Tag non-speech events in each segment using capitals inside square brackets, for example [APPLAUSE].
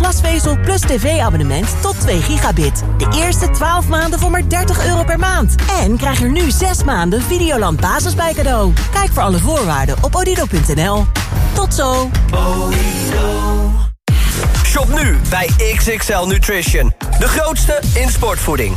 glasvezel plus tv-abonnement tot 2 gigabit. De eerste 12 maanden voor maar 30 euro per maand. En krijg er nu 6 maanden Videoland Basis bij cadeau. Kijk voor alle voorwaarden op odido.nl. Tot zo! Shop nu bij XXL Nutrition. De grootste in sportvoeding.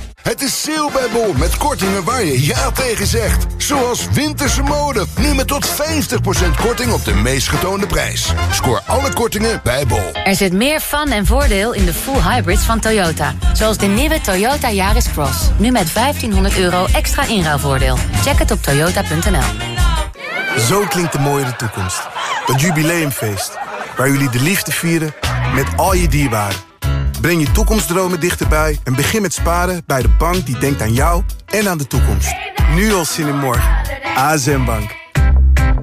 Het is sale bij Bol met kortingen waar je ja tegen zegt. Zoals winterse mode, nu met tot 50% korting op de meest getoonde prijs. Scoor alle kortingen bij Bol. Er zit meer fun en voordeel in de full hybrids van Toyota. Zoals de nieuwe Toyota Yaris Cross. Nu met 1500 euro extra inruilvoordeel. Check het op toyota.nl. Zo klinkt de mooie toekomst. Dat jubileumfeest. Waar jullie de liefde vieren met al je dierbaren. Breng je toekomstdromen dichterbij en begin met sparen bij de bank die denkt aan jou en aan de toekomst. Nu al zin in morgen. ASM Bank.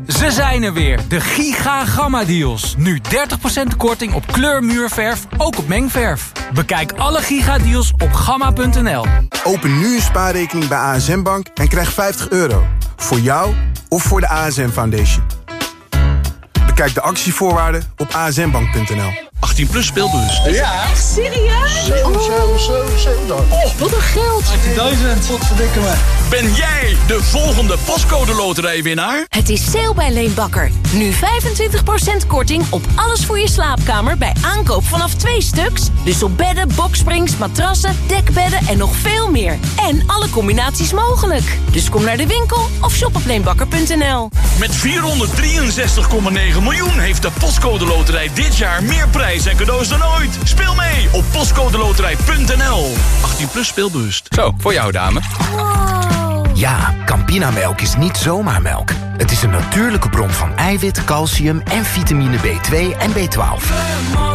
Ze zijn er weer, de Giga Gamma Deals. Nu 30% korting op kleurmuurverf, ook op mengverf. Bekijk alle Giga Deals op gamma.nl. Open nu een spaarrekening bij ASM Bank en krijg 50 euro. Voor jou of voor de ASM Foundation. Bekijk de actievoorwaarden op asmbank.nl. 18 plus speelbus. Ja. Echt serieus? 7, 7, 7, 7. Oh, wat een geld. 18.000. Wat verdikken me. Ben jij de volgende pascode loterijwinnaar? Het is sale bij Leenbakker. Nu 25% korting op alles voor je slaapkamer bij aankoop vanaf twee stuks. Dus op bedden, boksprings, matrassen, dekbedden en nog veel meer. En alle combinaties mogelijk. Dus kom naar de winkel of shop op leenbakker.nl. Met 463,9 miljoen heeft de Postcode Loterij dit jaar meer prijs en cadeaus dan ooit. Speel mee op postcodeloterij.nl. 18 plus speelbewust. Zo, voor jou dame. Ja, Campinamelk is niet zomaar melk. Het is een natuurlijke bron van eiwit, calcium en vitamine B2 en B12.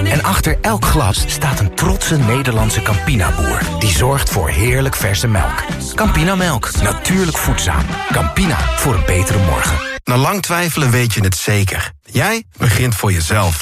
En achter elk glas staat een trotse Nederlandse Campina-boer... die zorgt voor heerlijk verse melk. Campinamelk, natuurlijk voedzaam. Campina, voor een betere morgen. Na lang twijfelen weet je het zeker. Jij begint voor jezelf.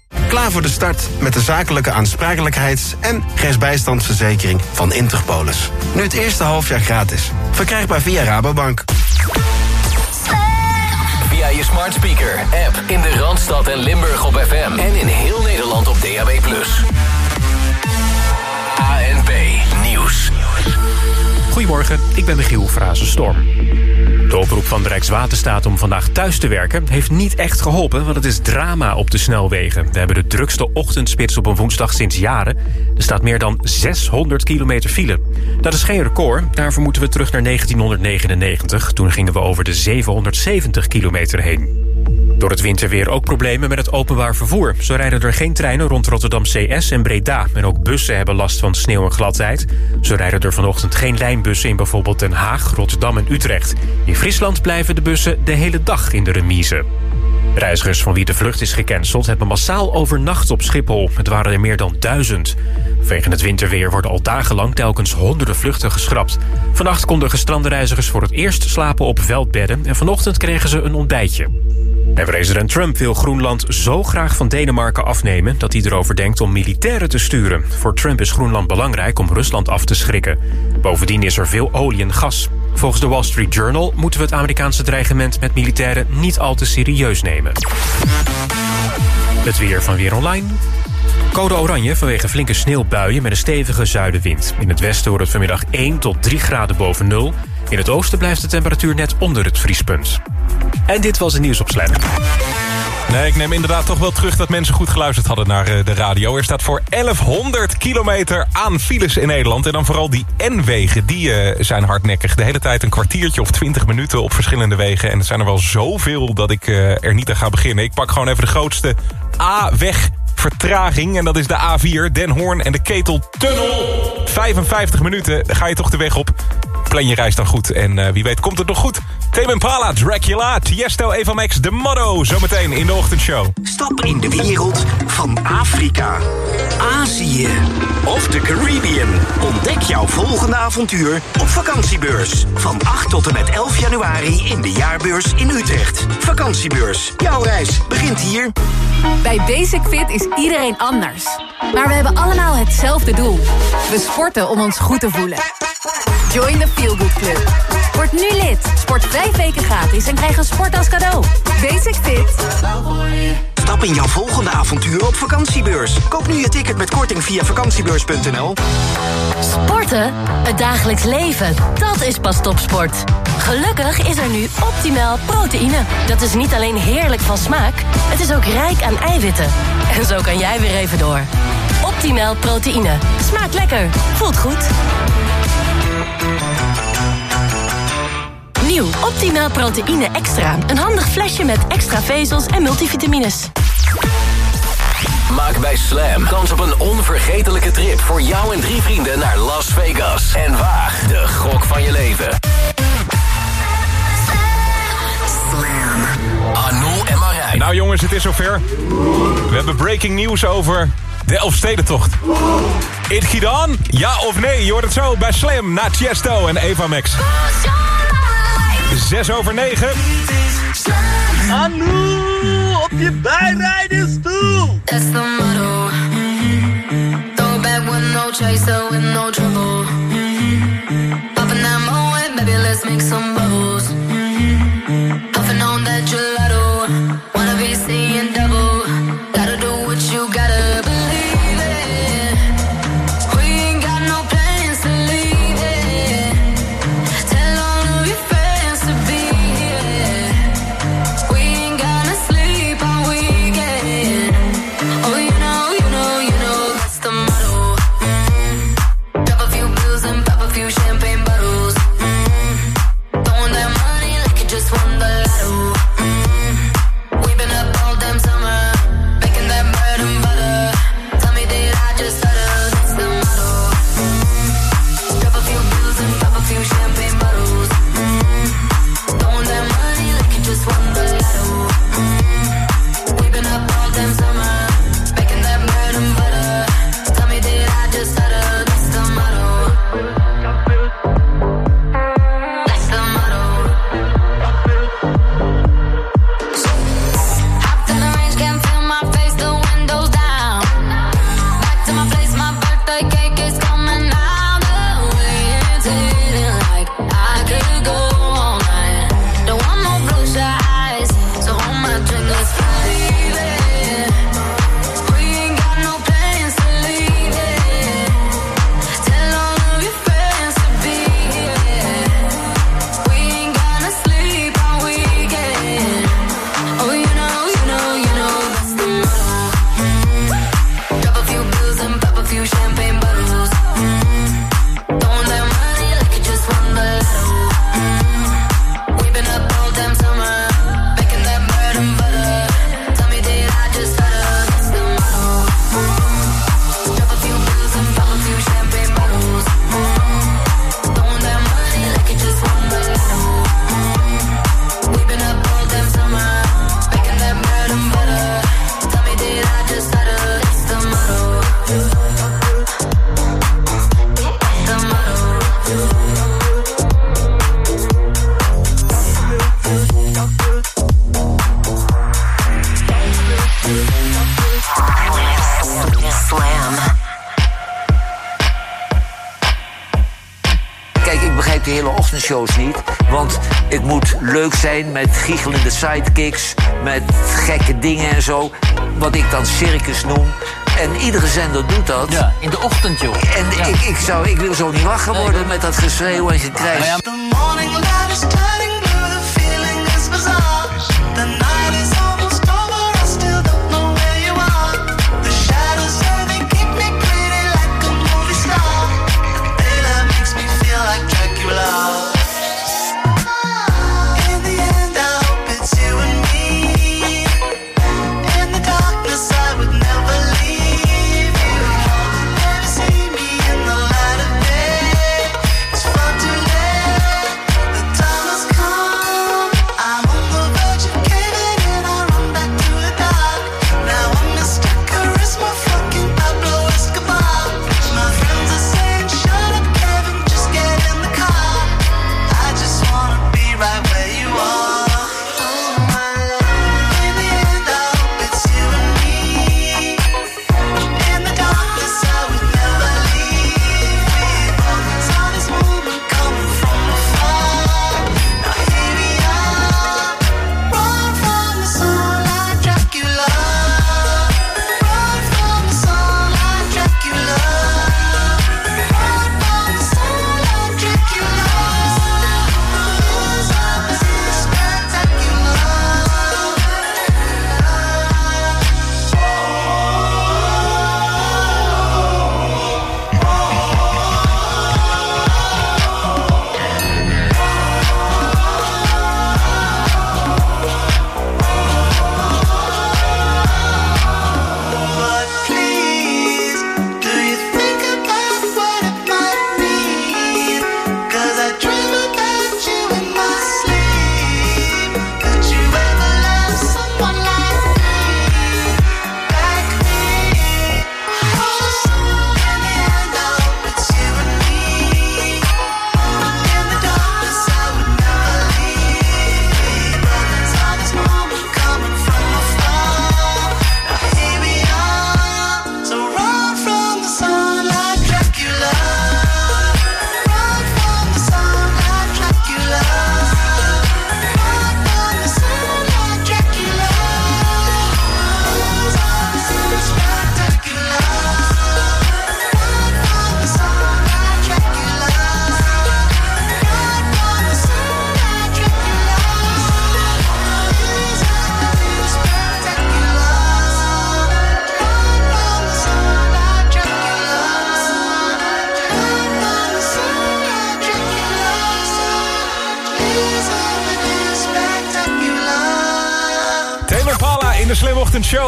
Klaar voor de start met de zakelijke aansprakelijkheids- en rechtsbijstandsverzekering van Interpolis. Nu het eerste halfjaar gratis. Verkrijgbaar via Rabobank. Via je smart speaker, app in de Randstad en Limburg op FM. En in heel Nederland op DAB+. ANP Nieuws. Goedemorgen, ik ben Michiel Frazenstorm. De oproep van de Rijkswaterstaat om vandaag thuis te werken... heeft niet echt geholpen, want het is drama op de snelwegen. We hebben de drukste ochtendspits op een woensdag sinds jaren. Er staat meer dan 600 kilometer file. Dat is geen record, daarvoor moeten we terug naar 1999. Toen gingen we over de 770 kilometer heen. Door het winterweer ook problemen met het openbaar vervoer. Zo rijden er geen treinen rond Rotterdam CS en Breda. En ook bussen hebben last van sneeuw en gladheid. Zo rijden er vanochtend geen lijnbussen in bijvoorbeeld Den Haag, Rotterdam en Utrecht. In Friesland blijven de bussen de hele dag in de remise. Reizigers van wie de vlucht is gecanceld hebben massaal overnacht op Schiphol. Het waren er meer dan duizend. Vanwege het winterweer worden al dagenlang telkens honderden vluchten geschrapt. Vannacht konden gestrande reizigers voor het eerst slapen op veldbedden... en vanochtend kregen ze een ontbijtje. En president Trump wil Groenland zo graag van Denemarken afnemen... dat hij erover denkt om militairen te sturen. Voor Trump is Groenland belangrijk om Rusland af te schrikken. Bovendien is er veel olie en gas. Volgens de Wall Street Journal moeten we het Amerikaanse dreigement... met militairen niet al te serieus nemen. Het weer van Weer Online. Code oranje vanwege flinke sneeuwbuien met een stevige zuidenwind. In het westen wordt het vanmiddag 1 tot 3 graden boven nul. In het oosten blijft de temperatuur net onder het vriespunt. En dit was de nieuwsopsluiter. Nee, ik neem inderdaad toch wel terug dat mensen goed geluisterd hadden naar eh, de radio. Er staat voor 1100 kilometer aan files in Nederland. En dan vooral die N-wegen, die uh, zijn hardnekkig. De hele tijd een kwartiertje of 20 minuten op verschillende wegen. En het zijn er wel zoveel dat ik uh, er niet aan ga beginnen. Ik pak gewoon even de grootste A-weg vertraging. En dat is de A4, Den Hoorn en de Keteltunnel. 55 minuten ga je toch de weg op. Plan je reis dan goed. En uh, wie weet komt het nog goed. Tame Impala, Dracula, Tiesto, Eva Max, De Motto. Zometeen in de ochtendshow. Stap in de wereld van Afrika, Azië of de Caribbean. Ontdek jouw volgende avontuur op vakantiebeurs. Van 8 tot en met 11 januari in de jaarbeurs in Utrecht. Vakantiebeurs. Jouw reis begint hier. Bij Basic Fit is iedereen anders. Maar we hebben allemaal hetzelfde doel. We sporten om ons goed te voelen. Join the Feel Good Club. Word nu lid. Sport vijf weken gratis en krijg een sport als cadeau. Basic Fit. Stap in jouw volgende avontuur op vakantiebeurs. Koop nu je ticket met korting via vakantiebeurs.nl. Sporten? Het dagelijks leven. Dat is pas topsport. Gelukkig is er nu optimaal proteïne. Dat is niet alleen heerlijk van smaak, het is ook rijk aan eiwitten. En zo kan jij weer even door. Optimaal proteïne. Smaakt lekker. Voelt goed. Nieuw Optimaal Proteïne Extra. Een handig flesje met extra vezels en multivitamines. Maak bij Slam kans op een onvergetelijke trip voor jou en drie vrienden naar Las Vegas. En waag de gok van je leven. Slam. Arnoel en Marijn. Nou jongens, het is zover. We hebben breaking news over de Elfstedentocht. It Gidan? Ja of nee? Je hoort het zo bij Slam na Tiesto en Eva Max. 6 over 9. Anu, op je bijrijdersstoel. That's the motto. Throw back with no chaser, with no trouble. Popping that moe, baby, let's make some bubbles. Puffing on that gelato. Wanna be seeing double. Zijn met giechelende sidekicks, met gekke dingen en zo. Wat ik dan circus noem. En iedere zender doet dat. Ja, in de ochtend, joh. En ik, ik, zou, ik wil zo niet wakker worden met dat geschreeuw en gekrijs. The morning light is turning blue, the feeling is bizarre.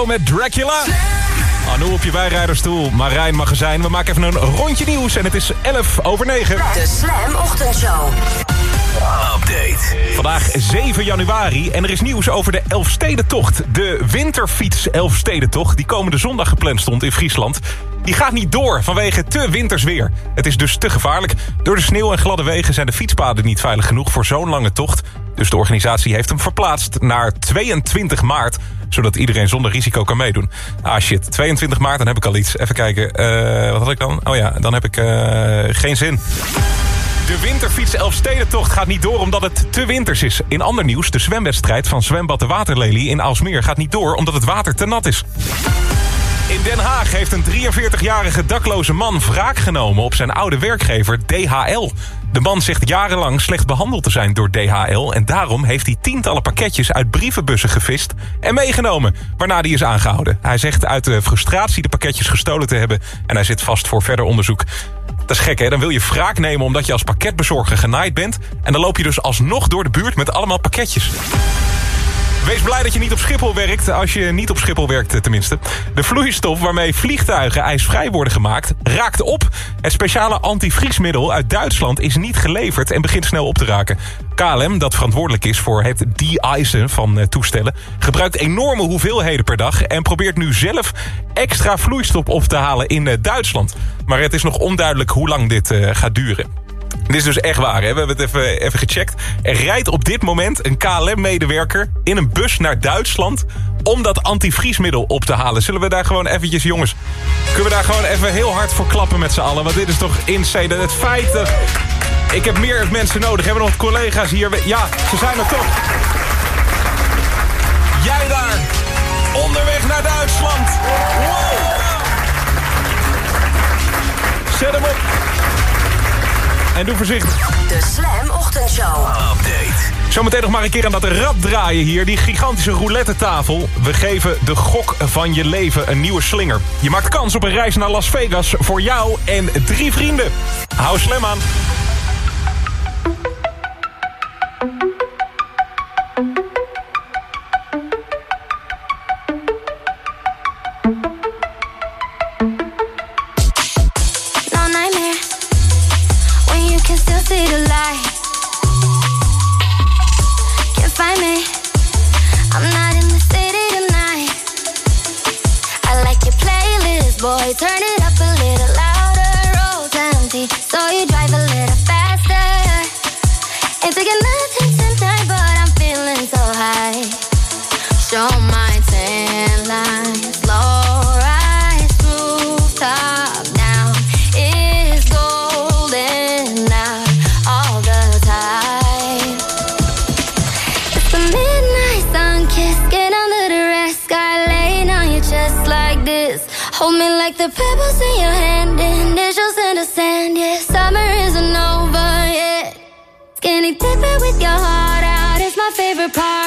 Met Dracula. Anu op je bijrijderstoel, Marijn Magazijn. We maken even een rondje nieuws en het is 11 over 9. De Slam Ochtendshow. Update. Vandaag 7 januari en er is nieuws over de Elfstedentocht. De winterfiets Elfstedentocht, die komende zondag gepland stond in Friesland... die gaat niet door vanwege te winters weer. Het is dus te gevaarlijk. Door de sneeuw en gladde wegen zijn de fietspaden niet veilig genoeg... voor zo'n lange tocht. Dus de organisatie heeft hem verplaatst naar 22 maart zodat iedereen zonder risico kan meedoen. Ah shit, 22 maart, dan heb ik al iets. Even kijken, eh, wat had ik dan? Oh ja, dan heb ik eh, geen zin. De winterfiets Elfstedentocht gaat niet door omdat het te winters is. In ander nieuws, de zwemwedstrijd van zwembad de Waterlelie in Aalsmeer gaat niet door omdat het water te nat is. In Den Haag heeft een 43-jarige dakloze man wraak genomen op zijn oude werkgever DHL. De man zegt jarenlang slecht behandeld te zijn door DHL... en daarom heeft hij tientallen pakketjes uit brievenbussen gevist en meegenomen... waarna hij is aangehouden. Hij zegt uit de frustratie de pakketjes gestolen te hebben... en hij zit vast voor verder onderzoek. Dat is gek, hè? Dan wil je wraak nemen omdat je als pakketbezorger genaaid bent... en dan loop je dus alsnog door de buurt met allemaal pakketjes. Wees blij dat je niet op Schiphol werkt, als je niet op Schiphol werkt eh, tenminste. De vloeistof waarmee vliegtuigen ijsvrij worden gemaakt raakt op. Het speciale antivriesmiddel uit Duitsland is niet geleverd en begint snel op te raken. KLM, dat verantwoordelijk is voor het de-icen van eh, toestellen... gebruikt enorme hoeveelheden per dag... en probeert nu zelf extra vloeistof op te halen in eh, Duitsland. Maar het is nog onduidelijk hoe lang dit gaat duren. Dit is dus echt waar, hè? we hebben het even, even gecheckt. Er rijdt op dit moment een KLM-medewerker in een bus naar Duitsland... om dat antivriesmiddel op te halen. Zullen we daar gewoon eventjes, jongens... kunnen we daar gewoon even heel hard voor klappen met z'n allen? Want dit is toch insane. Het feit dat... Ik heb meer mensen nodig. Hebben we nog collega's hier? Ja, ze zijn er toch. Jij daar. Onderweg naar Duitsland. Wow. Zet hem op. En doe voorzichtig. De Slam Ochtendshow. Update. Zometeen nog maar een keer aan dat rad draaien hier. Die gigantische roulette tafel. We geven de gok van je leven een nieuwe slinger. Je maakt kans op een reis naar Las Vegas voor jou en drie vrienden. Hou slam aan. Can still see the light. Can't find me. I'm not in the city tonight. I like your playlist, boy. Turn it up favorite part.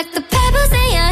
like the pebbles in your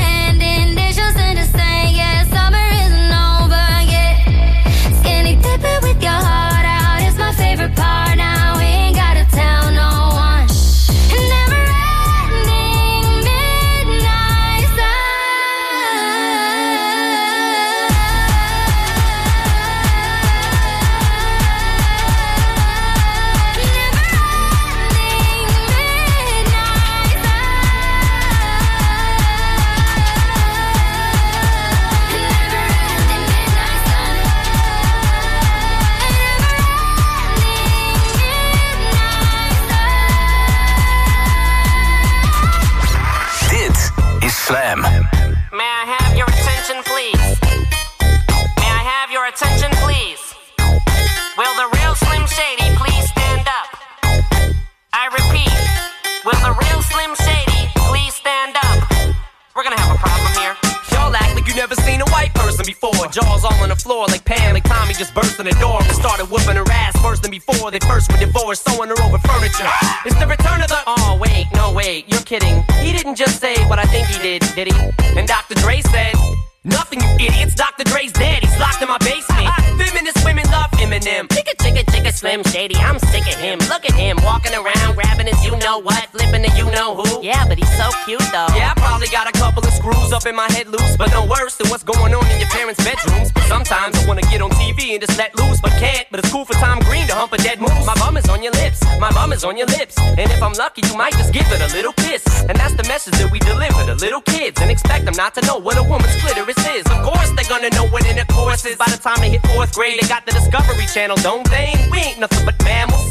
did, did he? And Dr. Dre said. Nothing, you idiots. Dr. Dre's dead. He's locked in my basement. Uh-huh. Feminist women love Eminem. Chicka, chicka, chicka, Slim Shady. I'm sick of him. Look at him walking around, grabbing his you know what, flipping the you know who. Yeah, but he's so cute though. Yeah, I probably got a couple of screws up in my head loose, but no worse than what's going on in your parents' bedrooms. Sometimes I wanna get on TV and just let loose, but can't. But it's cool for Tom Green to hump a dead moose. My bum on your lips, my bum is on your lips. And if I'm lucky, you might just give it a little kiss. And that's the message that we deliver to little kids and expect them not to know what a woman's clitoris is. Of course, they're gonna know what intercourse is. By the time they hit fourth grade, they got the Discovery Channel, don't they? We ain't nothing but mammals.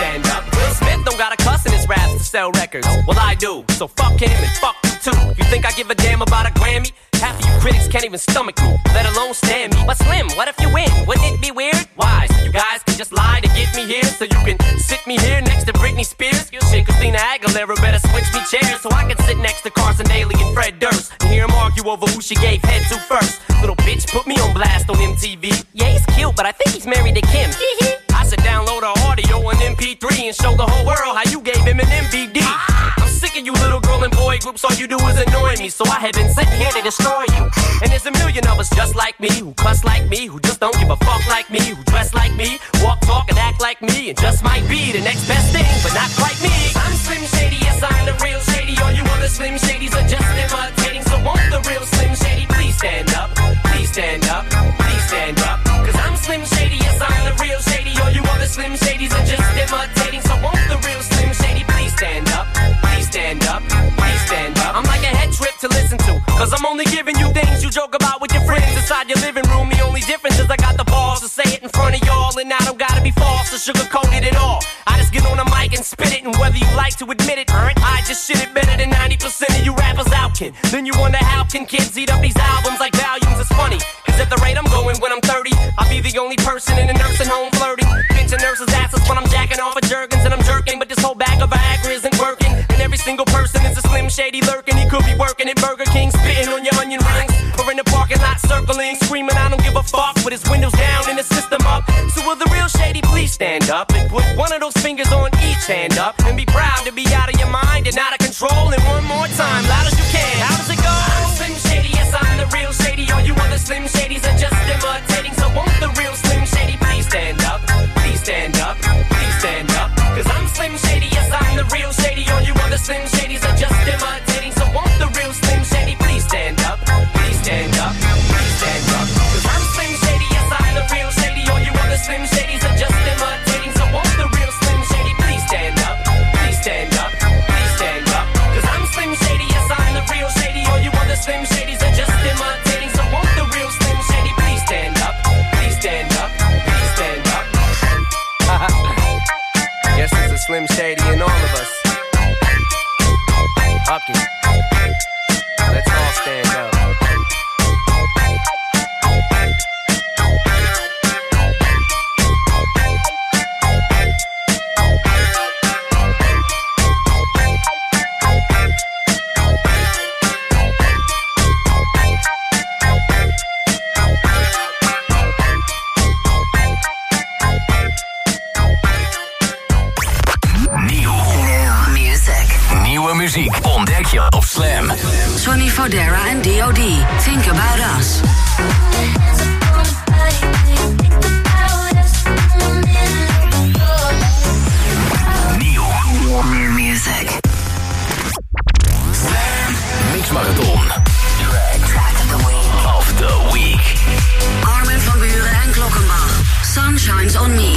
stand up. Will Smith don't got a cuss in his raps to sell records. Well, I do. So fuck him and fuck you too. You think I give a damn about a Grammy? Half of you critics can't even stomach me, let alone stand me. But Slim, what if you win? Wouldn't it be weird? Why? So you guys can just lie to get me here, so you can sit me here next to Britney Spears. You Shit, Christina Aguilera better switch me chairs so I can sit next to Carson Daly and Fred Durst and hear them argue over who she gave head to first. Little bitch put me on blast on MTV. Yeah, he's cute, but I think he's married to Kim. I should download her audio on MP3 and show the whole world how you gave him an MVD. I'm sick of you little girl and boy groups, all you do is annoy me. So I have been sitting here to destroy you. And there's a million of us just like me, who cuss like me, who just don't give a fuck like me, who dress like me, walk, talk, and act like me, and just might be the next best thing, but not quite me. I'm Slim Shady, yes, I'm the real Shady. All you other Slim Shadys are just imitating. So won't the real Slim Shady please stand Cause I'm only giving you things you joke about with your friends inside your living room. The only difference is I got the balls to say it in front of y'all. And I don't gotta be false or sugarcoat it at all. I just get on a mic and spit it. And whether you like to admit it, I just shit it better than 90% of you rappers out, kid. Then you wonder how can kids eat up these albums like volumes? It's funny. Cause at the rate I'm going when I'm 30, I'll be the only person in a nursing home flirting. Pinching nurses' asses when I'm jacking off of Jergens and I'm jerking. But this whole bag of Viagra every single person is a slim shady lurking. He could be working at Burger King, spitting on your onion rings. Or in the parking lot circling, screaming, I don't give a fuck. With his windows down and his system up. So will the real shady please stand up and put one of those fingers on each hand up and be proud to be out of your mind and out of control. And one more time, loud as you can. How does it go? I'm Slim Shady, yes, I'm the real shady. All you other Slim Shadys are just imitating. So won't the real Slim Shady please stand Slim Shadys are just imitating. So won't the real Slim Shady please stand up? Please stand up, please stand up. Cause I'm Slim Shady, yes, I'm the real shady. All you other Slim Shadys are just imitating. So won't the real Slim Shady please stand up? Please stand up, please stand up. Cause I'm Slim Shady, yes, I'm the real shady. All you other Slim Shadys are just imitating. So won't the real Slim Shady please stand up? Please stand up, please stand up. [LAUGHS] Guess there's a Slim Shady in all of ontdek je op Slam. Sonny Fodera en DOD. Think about us. Nieuw. New music. Slam. Mix Marathon. Track. Of the week. Of the week. Armin van Buren en Klokkenbach. Sunshines on me,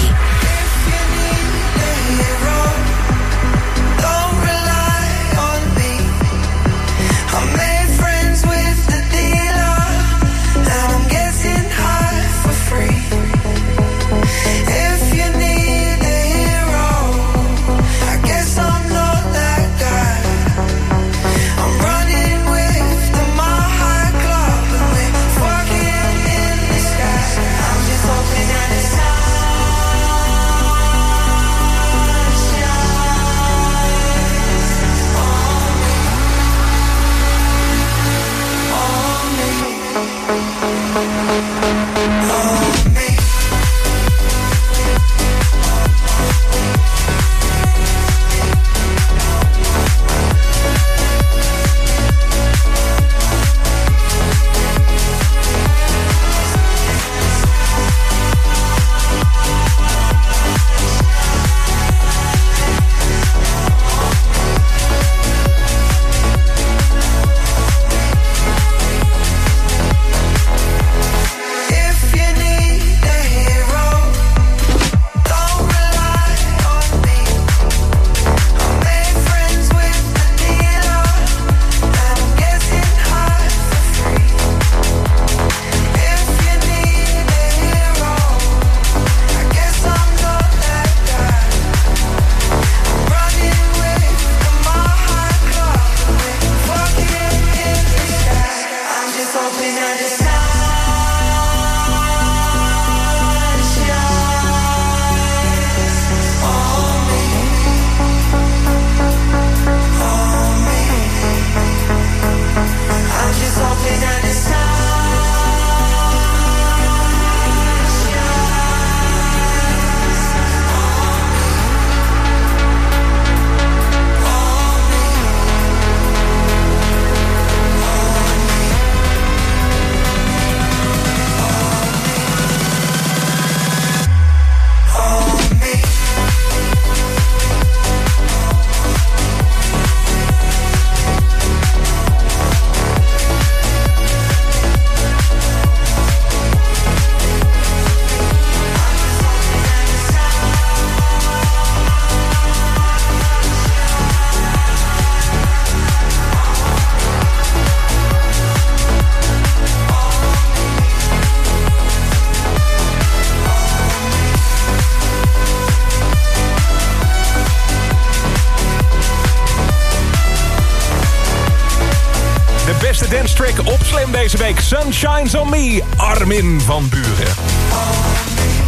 Sunshines on Me, Armin van Buren.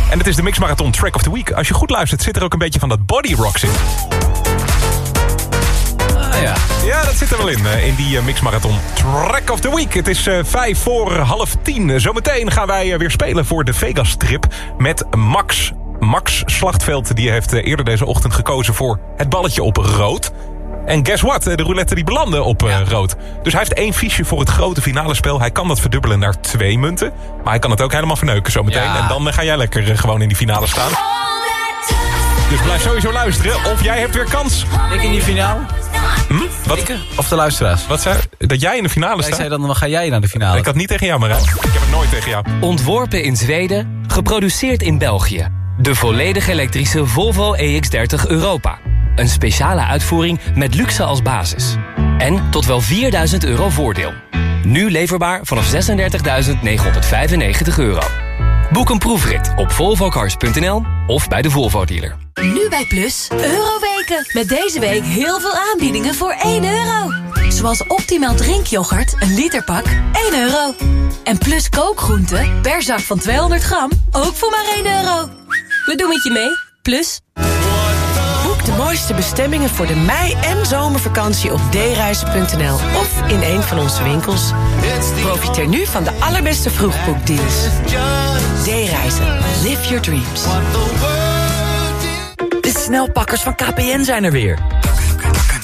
En het is de Mix Marathon Track of the Week. Als je goed luistert zit er ook een beetje van dat body rocks in. Ah ja. Ja, dat zit er wel in, eh, in die eh, Mix Marathon Track of the Week. Het is eh, vijf voor half tien. Zometeen gaan wij weer spelen voor de Vegas-trip met Max. Max Slachtveld die heeft eerder deze ochtend gekozen voor het balletje op rood. En guess what? De roulette die belandde op eh, rood. Dus hij heeft één fiche voor het grote finale spel. Hij kan dat verdubbelen naar twee munten. Maar hij kan het ook helemaal verneuken zometeen. Ja. En dan eh, ga jij lekker eh, gewoon in die finale staan. Dus blijf sowieso luisteren. Of jij hebt weer kans. Ik in die finale? Hm? Wat? Of de luisteraars? Wat zei Dat jij in de finale staat? zei dan, dan ga jij naar de finale. Ik had niet tegen jou, Marijn. Ik heb het nooit tegen jou. Ontworpen in Zweden, geproduceerd in België. De volledig elektrische Volvo EX30 Europa. Een speciale uitvoering met luxe als basis. En tot wel 4000 euro voordeel. Nu leverbaar vanaf 36.995 euro. Boek een proefrit op volvocars.nl of bij de Volvo dealer. Nu bij Plus, Euroweken. Met deze week heel veel aanbiedingen voor 1 euro. Zoals optimaal drinkyoghurt, een literpak, 1 euro. En Plus kookgroenten, per zak van 200 gram, ook voor maar 1 euro. We doen het je mee, Plus. Mooiste bestemmingen voor de mei- en zomervakantie op dereizen.nl of in een van onze winkels. Profiteer nu van de allerbeste vroegboekdeals. D-reizen. Live your dreams. De snelpakkers van KPN zijn er weer.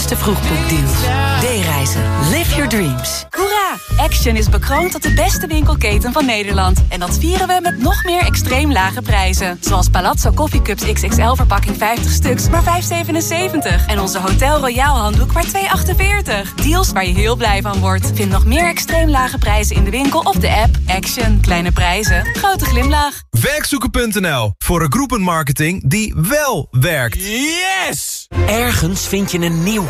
allerbeste vroegboekdeals. D-reizen. Live your dreams. Hoera! Action is bekroond tot de beste winkelketen van Nederland. En dat vieren we met nog meer extreem lage prijzen. Zoals Palazzo Coffee Cups XXL verpakking 50 stuks, maar 5,77. En onze Hotel Royal handdoek maar 2,48. Deals waar je heel blij van wordt. Vind nog meer extreem lage prijzen in de winkel of de app. Action. Kleine prijzen. Grote glimlach. Werkzoeken.nl voor een groepenmarketing die wel werkt. Yes! Ergens vind je een nieuw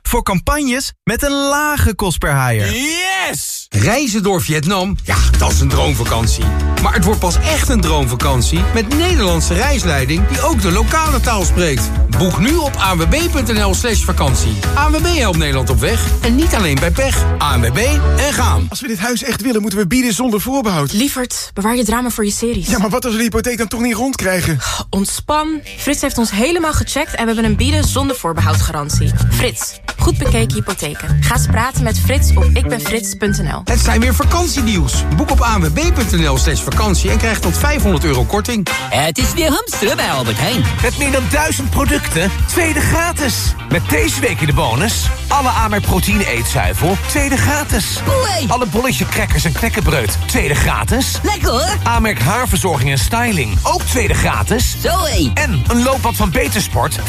voor campagnes met een lage kost per haier. Yes! Reizen door Vietnam, ja, dat is een droomvakantie. Maar het wordt pas echt een droomvakantie met Nederlandse reisleiding die ook de lokale taal spreekt. Boek nu op anwb.nl slash vakantie. ANWB helpt Nederland op weg en niet alleen bij pech. ANWB en gaan. Als we dit huis echt willen, moeten we bieden zonder voorbehoud. Lievert, bewaar je drama voor je series. Ja, maar wat als we de hypotheek dan toch niet rondkrijgen? Ontspan. Frits heeft ons helemaal gecheckt en we hebben een bieden zonder voorbehoud garantie. Frits, goed bekeken hypotheken. Ga eens praten met Frits op ikbenfrits.nl. Het zijn weer vakantiedeals. Boek op anwb.nl slash vakantie en krijg tot 500 euro korting. Het is weer hamsteren bij Albert Heijn. Met meer dan duizend producten, tweede gratis. Met deze week in de bonus... alle Amerk proteïne eetzuivel, tweede gratis. Alle bolletje crackers en knekkenbreud, tweede gratis. Lekker hoor. Amerk haarverzorging en styling, ook tweede gratis. Zoé. En een loopband van Betersport, 50%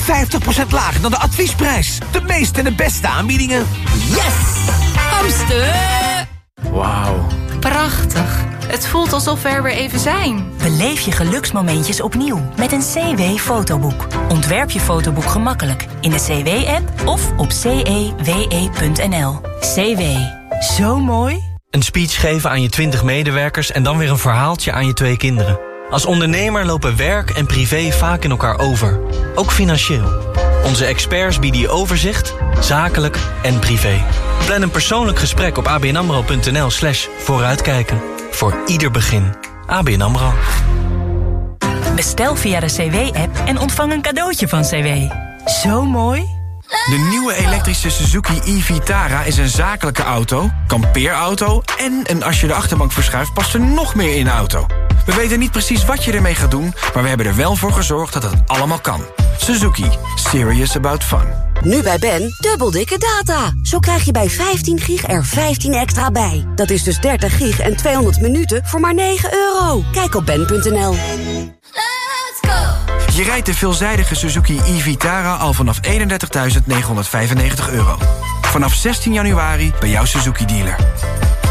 lager dan de adviesprijs. De meeste en de beste aanbiedingen. Yes! Hamster! Wauw. Prachtig. Het voelt alsof we er weer even zijn. Beleef je geluksmomentjes opnieuw met een CW-fotoboek. Ontwerp je fotoboek gemakkelijk in de CW-app of op cewe.nl. CW. Zo mooi. Een speech geven aan je 20 medewerkers en dan weer een verhaaltje aan je twee kinderen. Als ondernemer lopen werk en privé vaak in elkaar over. Ook financieel. Onze experts bieden je overzicht, zakelijk en privé. Plan een persoonlijk gesprek op abnamro.nl slash vooruitkijken. Voor ieder begin. ABN AMRO. Bestel via de CW-app en ontvang een cadeautje van CW. Zo mooi. De nieuwe elektrische Suzuki e-Vitara is een zakelijke auto, kampeerauto... en een als je de achterbank verschuift past er nog meer in de auto. We weten niet precies wat je ermee gaat doen... maar we hebben er wel voor gezorgd dat het allemaal kan. Suzuki. Serious about fun. Nu bij Ben, dubbel dikke data. Zo krijg je bij 15 gig er 15 extra bij. Dat is dus 30 gig en 200 minuten voor maar 9 euro. Kijk op ben.nl. Je rijdt de veelzijdige Suzuki e-Vitara al vanaf 31.995 euro. Vanaf 16 januari bij jouw Suzuki-dealer.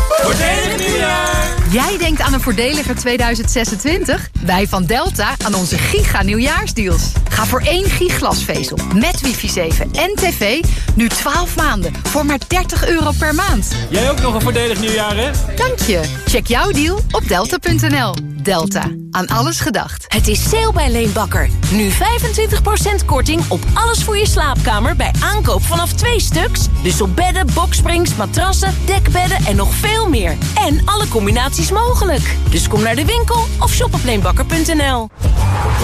Voordelig nieuwjaar! Jij denkt aan een voordeliger 2026? Wij van Delta aan onze giga nieuwjaarsdeals. Ga voor één giglasvezel met wifi 7 en tv nu 12 maanden voor maar 30 euro per maand. Jij ook nog een voordelig nieuwjaar, hè? Dank je. Check jouw deal op delta.nl. Delta. Aan alles gedacht. Het is sale bij Leenbakker. Nu 25% korting op alles voor je slaapkamer bij aankoop vanaf twee stuks. Dus op bedden, boksprings, matrassen, dekbedden en nog veel meer. En alle combinaties mogelijk. Dus kom naar de winkel of shop op leenbakker.nl.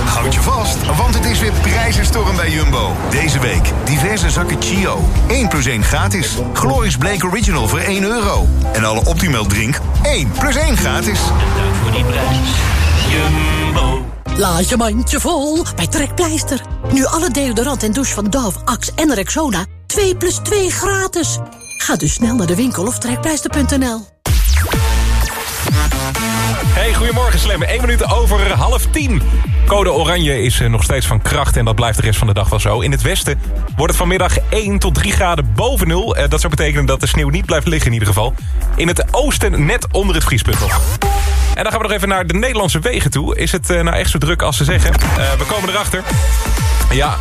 Houd je vast, want het is weer prijzenstorm bij Jumbo. Deze week diverse zakken Chio. 1 plus 1 gratis. Glorious Blake Original voor 1 euro. En alle Optimal drink 1 plus 1 gratis. En dank voor die prijs. Jumbo. Laat je mandje vol bij Trekpleister. Nu alle deodorant en douche van Dove, Axe en Rexona 2 plus 2 gratis. Ga dus snel naar de winkel of trekpleister.nl. Hey, goedemorgen Slam. 1 minuut over half 10. Code oranje is eh, nog steeds van kracht en dat blijft de rest van de dag wel zo. In het westen wordt het vanmiddag 1 tot 3 graden boven nul. Eh, Dat zou betekenen dat de sneeuw niet blijft liggen in ieder geval. In het oosten net onder het vriespunt nog. En dan gaan we nog even naar de Nederlandse wegen toe. Is het eh, nou echt zo druk als ze zeggen? Eh, we komen erachter. Ja,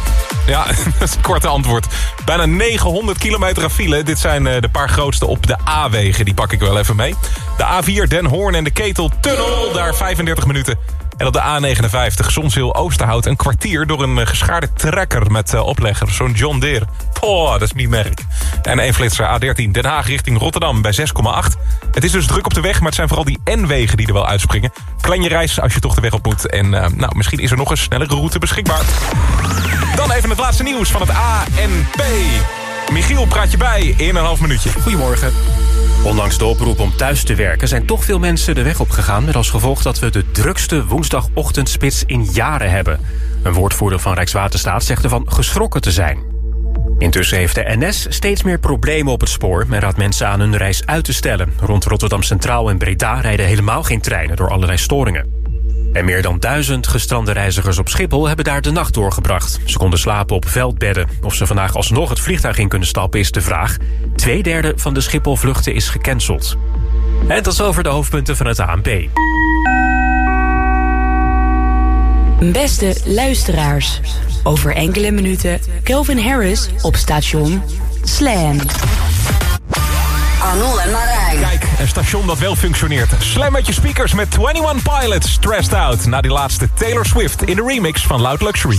ja, [LAUGHS] dat is een korte antwoord. Bijna 900 kilometer aan file. Dit zijn eh, de paar grootste op de A-wegen. Die pak ik wel even mee. De A4 Den Hoorn en de Keteltunnel, daar 35 minuten. En op de A59 Zonsheel Oosterhout een kwartier... door een eh, geschaarde trekker met eh, oplegger, zo'n John Deere. Poh, dat is niet merk. En een flitser A13 Den Haag richting Rotterdam bij 6,8. Het is dus druk op de weg, maar het zijn vooral die N-wegen die er wel uitspringen. Plan je reis als je toch de weg op moet. En eh, nou, misschien is er nog een snellere route beschikbaar. Dan even het laatste nieuws van het ANP. Michiel praat je bij in een half minuutje. Goedemorgen. Ondanks de oproep om thuis te werken zijn toch veel mensen de weg opgegaan... met als gevolg dat we de drukste woensdagochtendspits in jaren hebben. Een woordvoerder van Rijkswaterstaat zegt ervan geschrokken te zijn. Intussen heeft de NS steeds meer problemen op het spoor... men raadt mensen aan hun reis uit te stellen. Rond Rotterdam Centraal en Breda rijden helemaal geen treinen door allerlei storingen. En meer dan duizend gestrande reizigers op Schiphol hebben daar de nacht doorgebracht. Ze konden slapen op veldbedden. Of ze vandaag alsnog het vliegtuig in kunnen stappen is de vraag. Tweederde van de Schiphol-vluchten is gecanceld. En tot zover de hoofdpunten van het ANP. Beste luisteraars, over enkele minuten Kelvin Harris op station Slam. Arnoel en een station dat wel functioneert. Slam met je speakers met 21 Pilots, Stressed Out. Na die laatste Taylor Swift in de remix van Loud Luxury.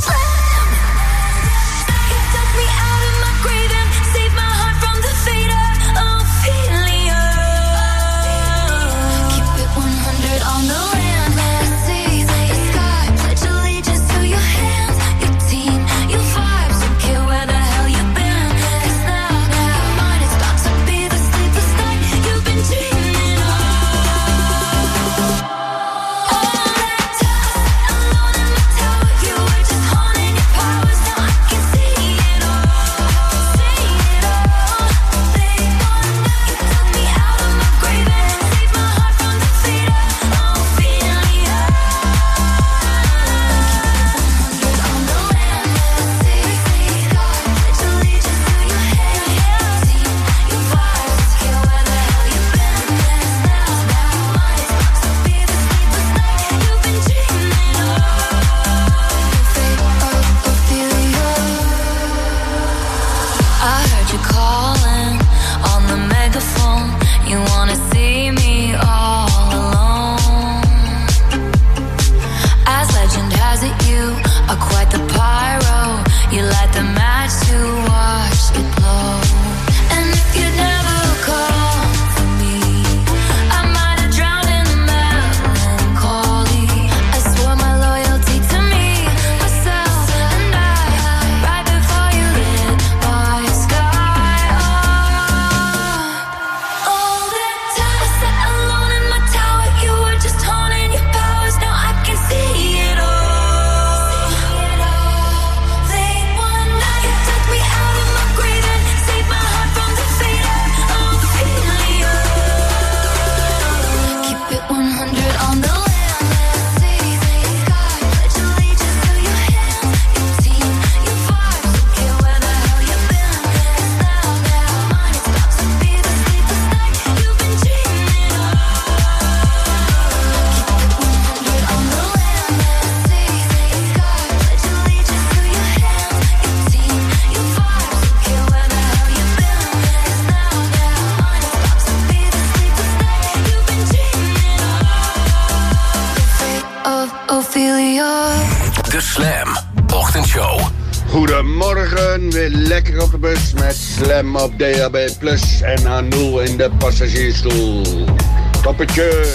Met Slam op DAB Plus en Anul in de passagiersstoel. Toppetje.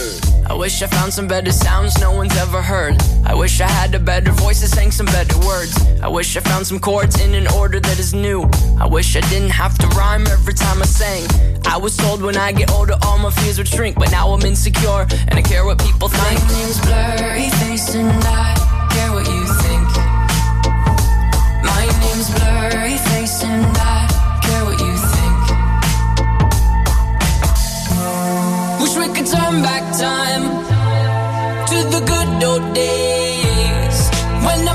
I wish I found some better sounds no one's ever heard. I wish I had a better voice that sang some better words. I wish I found some chords in an order that is new. I wish I didn't have to rhyme every time I sang. I was told when I get older all my fears would shrink, but now I'm insecure and I care what people think. My name's Blurry Face and I care what you think. My name's Blurry Face and I Could turn back time to the good old days. When the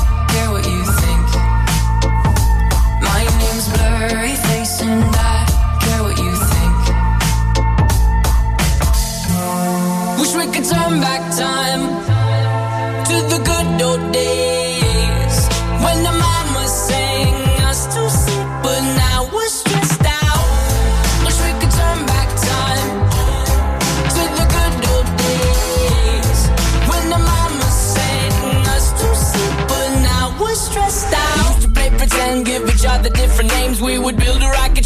To the good old days when the mommas sang us to sleep, but now we're stressed out. Wish we could turn back time to the good old days when the mommas sang us to sleep, but now we're stressed out. Used to play pretend, give each other different names, we would build a rocket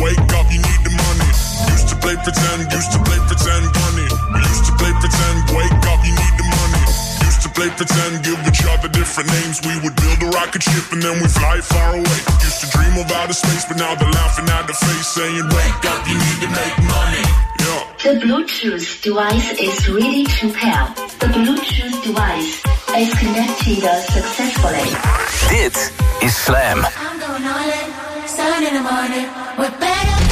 wake up, you need the money. Used to play pretend, used to play pretend, bunny. We used to play pretend, wake up, you need the money. Used to play pretend, give each other different names. We would build a rocket ship and then we fly far away. Used to dream of outer space, but now they're laughing at the face, saying, Wake up, you need to make money. Yeah. The Bluetooth device is ready to pair. The Bluetooth device is connected successfully. Dit is Slam. Sun in the morning. We're better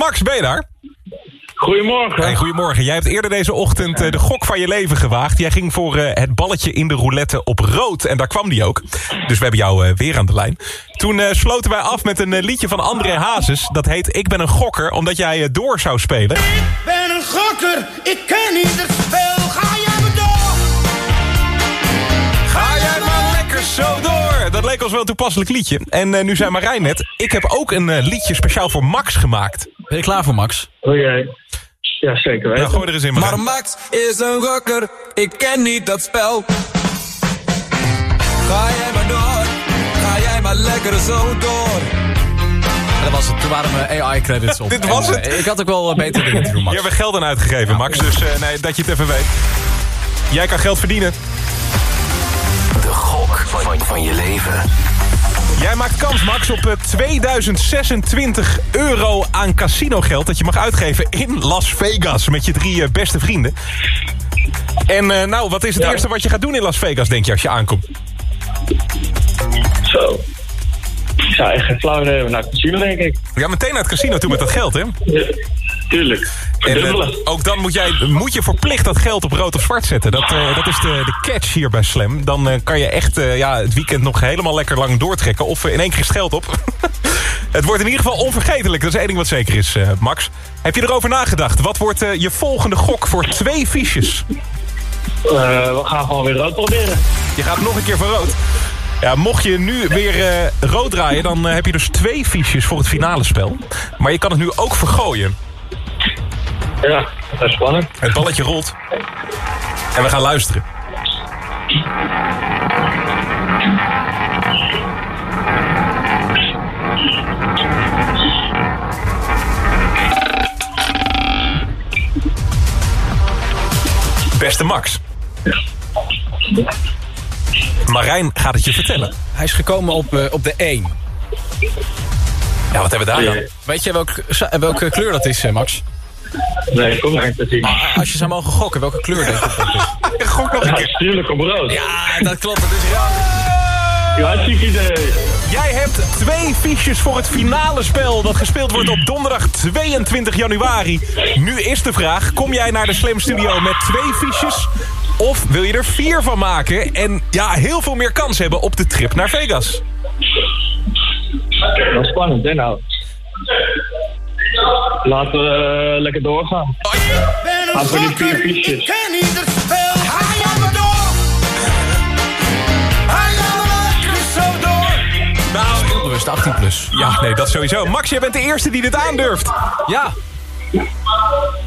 Max, ben je daar? Goedemorgen. Hey, goedemorgen. Jij hebt eerder deze ochtend eh, de gok van je leven gewaagd. Jij ging voor eh, het balletje in de roulette op rood. En daar kwam die ook. Dus we hebben jou eh, weer aan de lijn. Toen eh, sloten wij af met een liedje van André Hazes. Dat heet Ik ben een gokker, omdat jij door zou spelen. ben een gokker, ik ken ieder spel. Ga jij maar door? Ga jij maar lekker zo door. Dat leek ons wel een toepasselijk liedje. En eh, nu zei Marijn net, ik heb ook een eh, liedje speciaal voor Max gemaakt. Ben je klaar voor Max? Oh jee. Ja, zeker weten. Nou, gooi er eens in, Marijn. Maar Max is een gokker, ik ken niet dat spel. Ga jij maar door, ga jij maar lekker zo door. Dat was het. Toen waren mijn AI-credits op. [LAUGHS] Dit was En, het? eh, ik had ook wel eh, beter dingen te doen, Max. Hier hebben we geld aan uitgegeven, Max. Dus eh, nee, dat je het even weet. Jij kan geld verdienen. Van, van je leven. Jij maakt kans, Max, op eh, 2026 euro aan casinogeld... dat je mag uitgeven in Las Vegas met je drie eh, beste vrienden. En eh, nou, wat is het Ja. eerste wat je gaat doen in Las Vegas, denk je, als je aankomt? Zo. Ik zou echt geen flauw hebben naar het casino, denk ik. Ja, meteen naar het casino toe met dat geld, hè? Tuurlijk. En, eh, ook dan moet, jij, moet je verplicht dat geld op rood of zwart zetten. Dat, eh, dat is de, de catch hier bij Slam. Dan eh, kan je echt ja, het weekend nog helemaal lekker lang doortrekken. Of in één keer is geld op. [LAUGHS] het wordt in ieder geval onvergetelijk. Dat is één ding wat zeker is, Max. Heb je erover nagedacht? Wat wordt je volgende gok voor twee fiches? We gaan gewoon weer rood proberen. Je gaat nog een keer voor rood. Ja, mocht je nu weer rood draaien, dan heb je dus twee fiches voor het finale spel. Maar je kan het nu ook vergooien. Ja, dat is spannend. Het balletje rolt. En we gaan luisteren. Beste Max. Marijn gaat het je vertellen. Hij is gekomen op, eh, op de 1. Ja, wat hebben we daar dan? Weet je welke, welke kleur dat is, eh, Max? Nee, ik kom er niet te zien. Als je zou mogen gokken, welke kleur denk je dat het is? Gok nog een keer. Tuurlijk op rood. Ja, dat klopt. Dat is rood. Hartstikke idee. Jij hebt twee fiches voor het finale spel dat gespeeld wordt op donderdag 22 januari. Nu is de vraag, kom jij naar de Slam Studio met twee fiches... of wil je er vier van maken en ja, heel veel meer kans hebben op de trip naar Vegas? Dat is spannend, hè nou. Laten we eh, lekker doorgaan. Gaan een voor die vier door. Nou, Bewust 18 plus. ja, nee, dat sowieso. Max, jij bent de eerste die dit aandurft. Ja.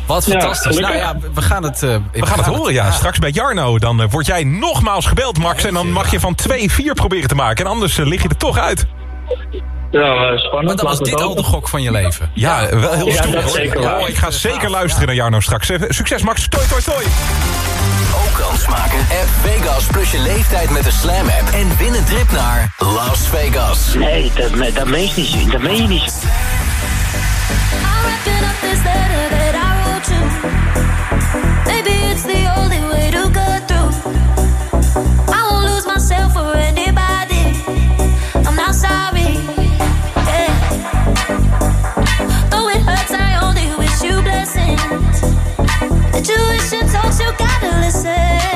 Wat fantastisch. nou ja, we gaan het... eh, We gaan het horen, ja. Straks bij Jarno. Dan eh, word jij nogmaals gebeld, Max. En dan mag je van 2-4 proberen te maken. En anders lig je er toch uit. Ja, eh, spannend. Maar dan was dit het al de gok van je leven. Ja, wel heel Ja, stoer. zeker ik ga zeker luisteren naar Jarno straks. Eh, Succes, Max. Toi, toi, toi. Ook kans maken? App Vegas plus je leeftijd met de Slam app. En win een trip naar Las Vegas. Nee, dat, dat meen je niet. Dat meen je niet. The tuition talks, you gotta listen.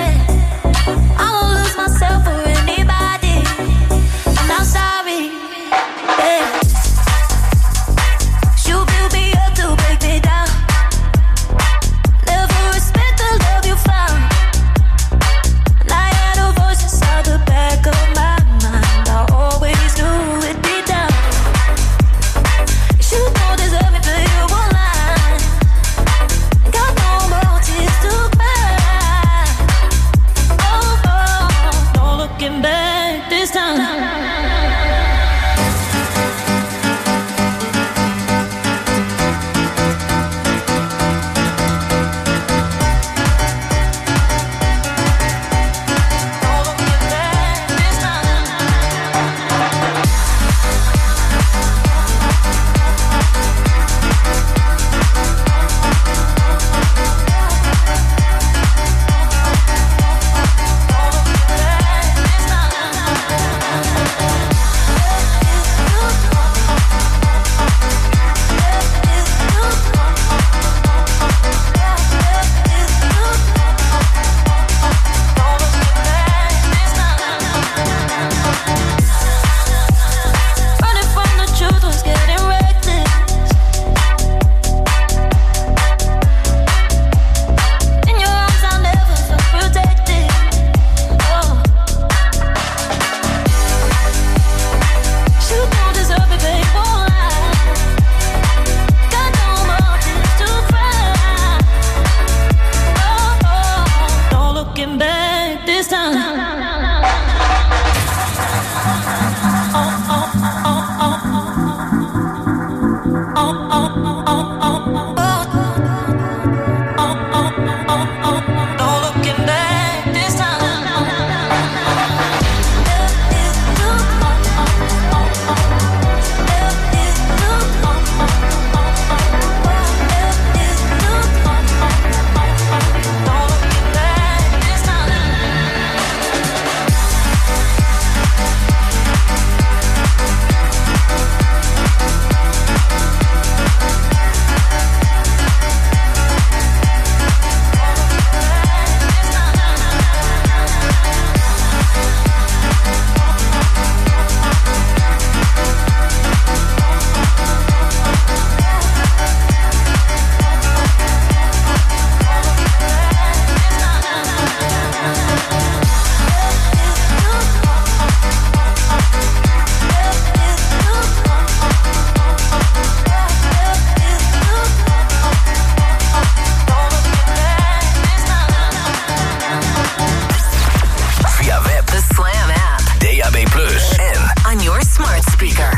DAB+. And on your smart speaker.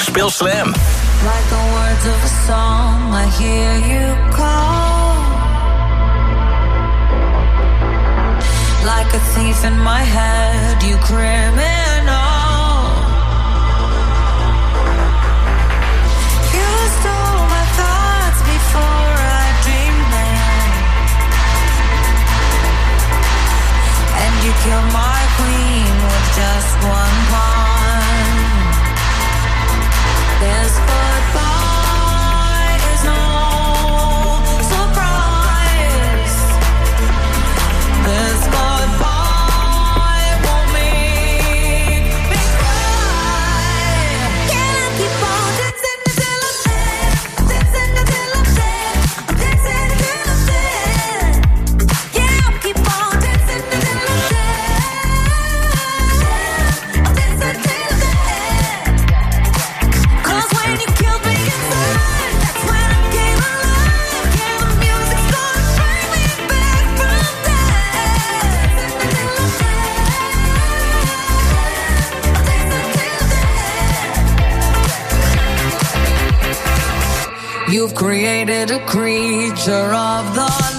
Speel Slam. Like the words of a song, I hear you call. Like a thief in my head, you criminal. your mind 光环 you've created a creature of the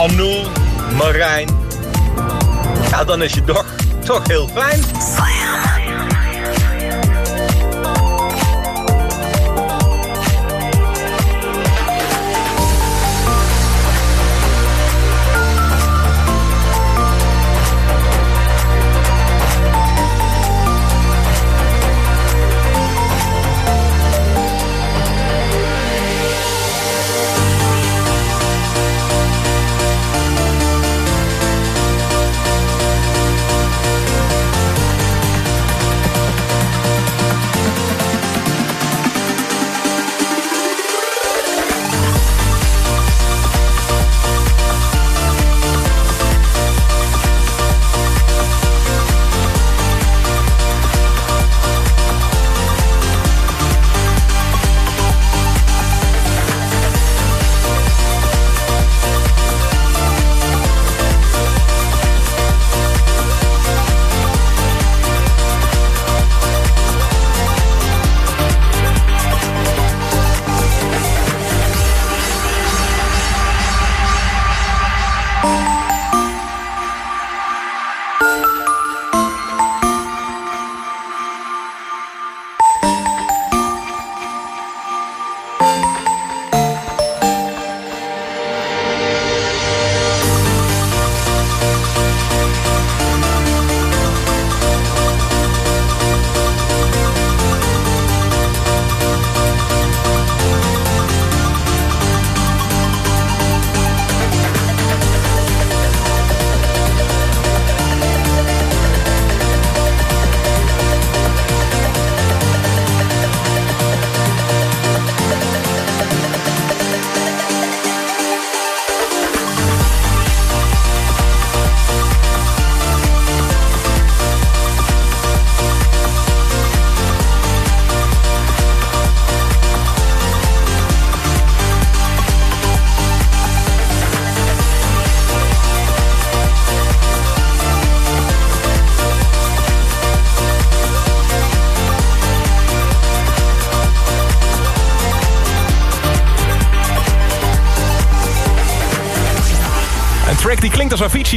Anoul, Marijn. Ja, dan is je door.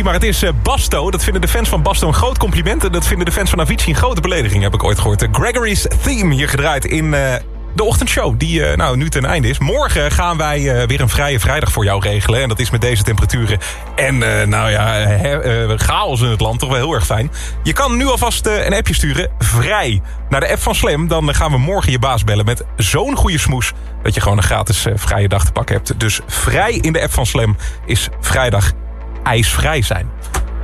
Maar het is eh, Basto. Dat vinden de fans van Basto een groot compliment. En dat vinden de fans van Avicii een grote belediging, heb ik ooit gehoord. Eh, Gregory's Theme hier gedraaid in eh, de ochtendshow, die nou, nu ten einde is. Morgen gaan wij weer een vrije vrijdag voor jou regelen. En dat is met deze temperaturen en nou ja, he- chaos in het land toch wel heel erg fijn. Je kan nu alvast een appje sturen, vrij, naar de app van Slam. Dan gaan we morgen je baas bellen met zo'n goede smoes... dat je gewoon een gratis vrije dag te pakken hebt. Dus vrij in de app van Slam is vrijdag ijsvrij zijn.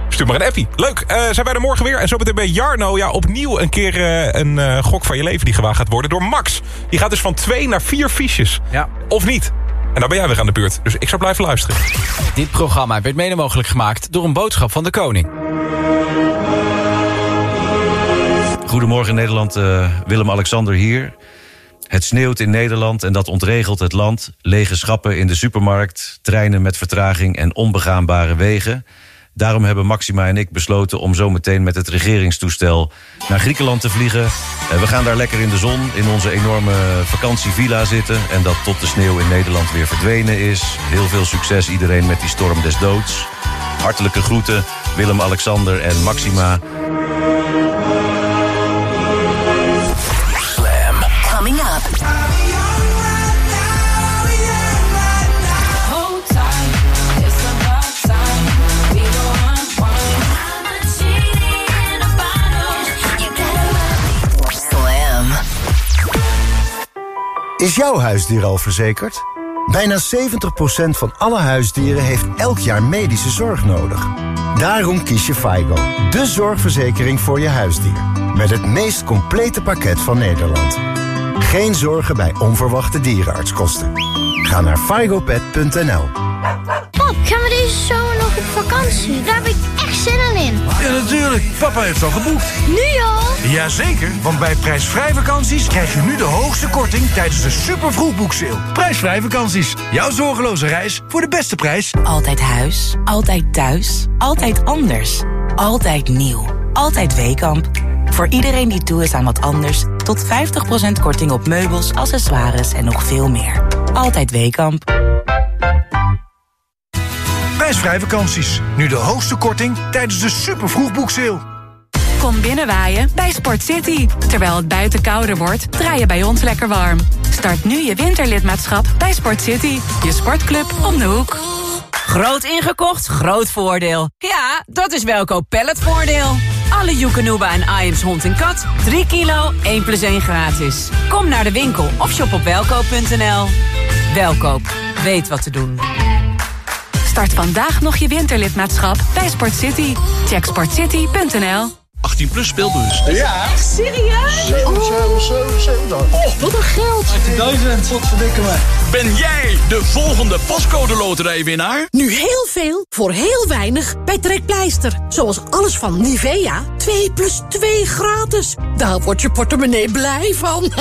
Stuur maar een appie. Leuk, eh, zijn wij er morgen weer. En zo meteen bij Jarno ja, opnieuw een keer eh, een eh, gok van je leven die gewaagd gaat worden door Max. Die gaat dus van twee naar vier fiches. Ja. Of niet. En dan ben jij weer aan de beurt. Dus ik zou blijven luisteren. Dit programma werd mede mogelijk gemaakt door een boodschap van de koning. Goedemorgen Nederland, eh, Willem-Alexander hier. Het sneeuwt in Nederland en dat ontregelt het land. Lege schappen in de supermarkt, treinen met vertraging en onbegaanbare wegen. Daarom hebben Maxima en ik besloten om zo meteen met het regeringstoestel naar Griekenland te vliegen. We gaan daar lekker in de zon in onze enorme vakantievilla zitten. En dat tot de sneeuw in Nederland weer verdwenen is. Heel veel succes iedereen met die storm des doods. Hartelijke groeten, Willem-Alexander en Maxima. Jouw huisdier al verzekerd? Bijna 70% van alle huisdieren heeft elk jaar medische zorg nodig. Daarom kies je FIGO, de zorgverzekering voor je huisdier. Met het meest complete pakket van Nederland. Geen zorgen bij onverwachte dierenartskosten. Ga naar figopet.nl. Pap, gaan we deze zomer nog op vakantie? Daar heb ik zin in. Ja, natuurlijk. Papa heeft al geboekt. Nu al? Jazeker, want bij prijsvrij vakanties krijg je nu de hoogste korting tijdens de super vroegboekseil. Prijsvrij vakanties. Jouw zorgeloze reis voor de beste prijs. Altijd huis, altijd thuis, altijd anders. Altijd nieuw, altijd Weekamp. Voor iedereen die toe is aan wat anders... tot 50% korting op meubels, accessoires en nog veel meer. Altijd Weekamp. Prijsvrij vakanties. Nu de hoogste korting tijdens de super vroegboekseil. Kom binnenwaaien bij Sport City. Terwijl het buiten kouder wordt, draai je bij ons lekker warm. Start nu je winterlidmaatschap bij Sport City. Je sportclub om de hoek. Groot ingekocht, groot voordeel. Ja, dat is Welkoop Palletvoordeel. Alle Joekanuba en Iams hond en kat, 3 kilo, 1 plus 1 gratis. Kom naar de winkel of shop op welkoop.nl. Welkoop, weet wat te doen. Start vandaag nog je winterlidmaatschap bij Sport City. Check sportcity.nl 18 plus speelbus. Ja. Echt serieus? 7, 7, 7, 7 dan. Oh, wat een geld. 18.000, wat verdikken me. Ben jij de volgende postcode loterijwinnaar? Nu heel veel voor heel weinig bij Trekpleister. Zoals alles van Nivea. 2 plus 2 gratis. Daar wordt je portemonnee blij van.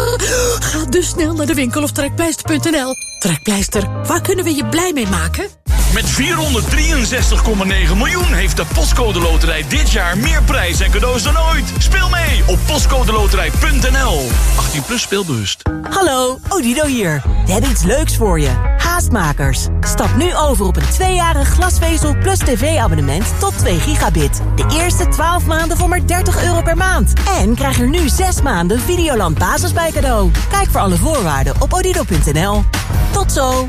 [LAUGHS] Ga dus snel naar de winkel of trekpleister.nl. Trekpleister, waar kunnen we je blij mee maken? Met 463,9 miljoen heeft de Postcode Loterij dit jaar meer prijs en cadeaus dan ooit. Speel mee op postcodeloterij.nl. 18 plus speelbewust. Hallo, Odido hier. We hebben iets leuks voor je. Haastmakers. Stap nu over op een tweejarig glasvezel plus tv-abonnement tot 2 gigabit. De eerste 12 maanden voor maar 30 euro per maand. En krijg er nu 6 maanden Videoland Basis bij cadeau. Kijk voor alle voorwaarden op odido.nl. Tot zo.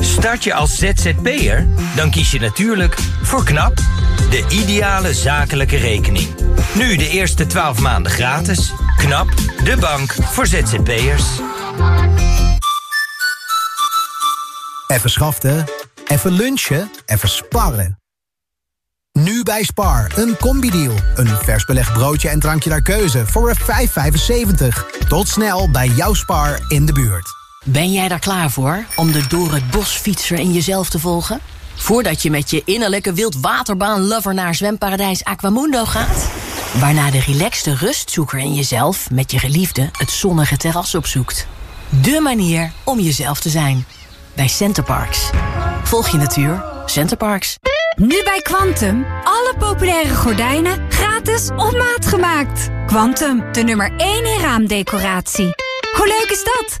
Start je als ZZP'er? Dan kies je natuurlijk voor KNAP, de ideale zakelijke rekening. Nu de eerste 12 maanden gratis. KNAP, de bank voor ZZP'ers. Even schaften, even lunchen, even sparren. Nu bij Spar, een combi-deal. Een vers belegd broodje en drankje naar keuze voor een 5,75. Tot snel bij jouw Spar in de buurt. Ben jij daar klaar voor om de door het bos in jezelf te volgen? Voordat je met je innerlijke wildwaterbaan-lover naar zwemparadijs Aquamundo gaat? Waarna de relaxte rustzoeker in jezelf met je geliefde het zonnige terras opzoekt. De manier om jezelf te zijn. Bij Centerparks. Volg je natuur. Centerparks. Nu bij Quantum. Alle populaire gordijnen gratis op maat gemaakt. Quantum, de nummer 1 in raamdecoratie. Hoe leuk is dat?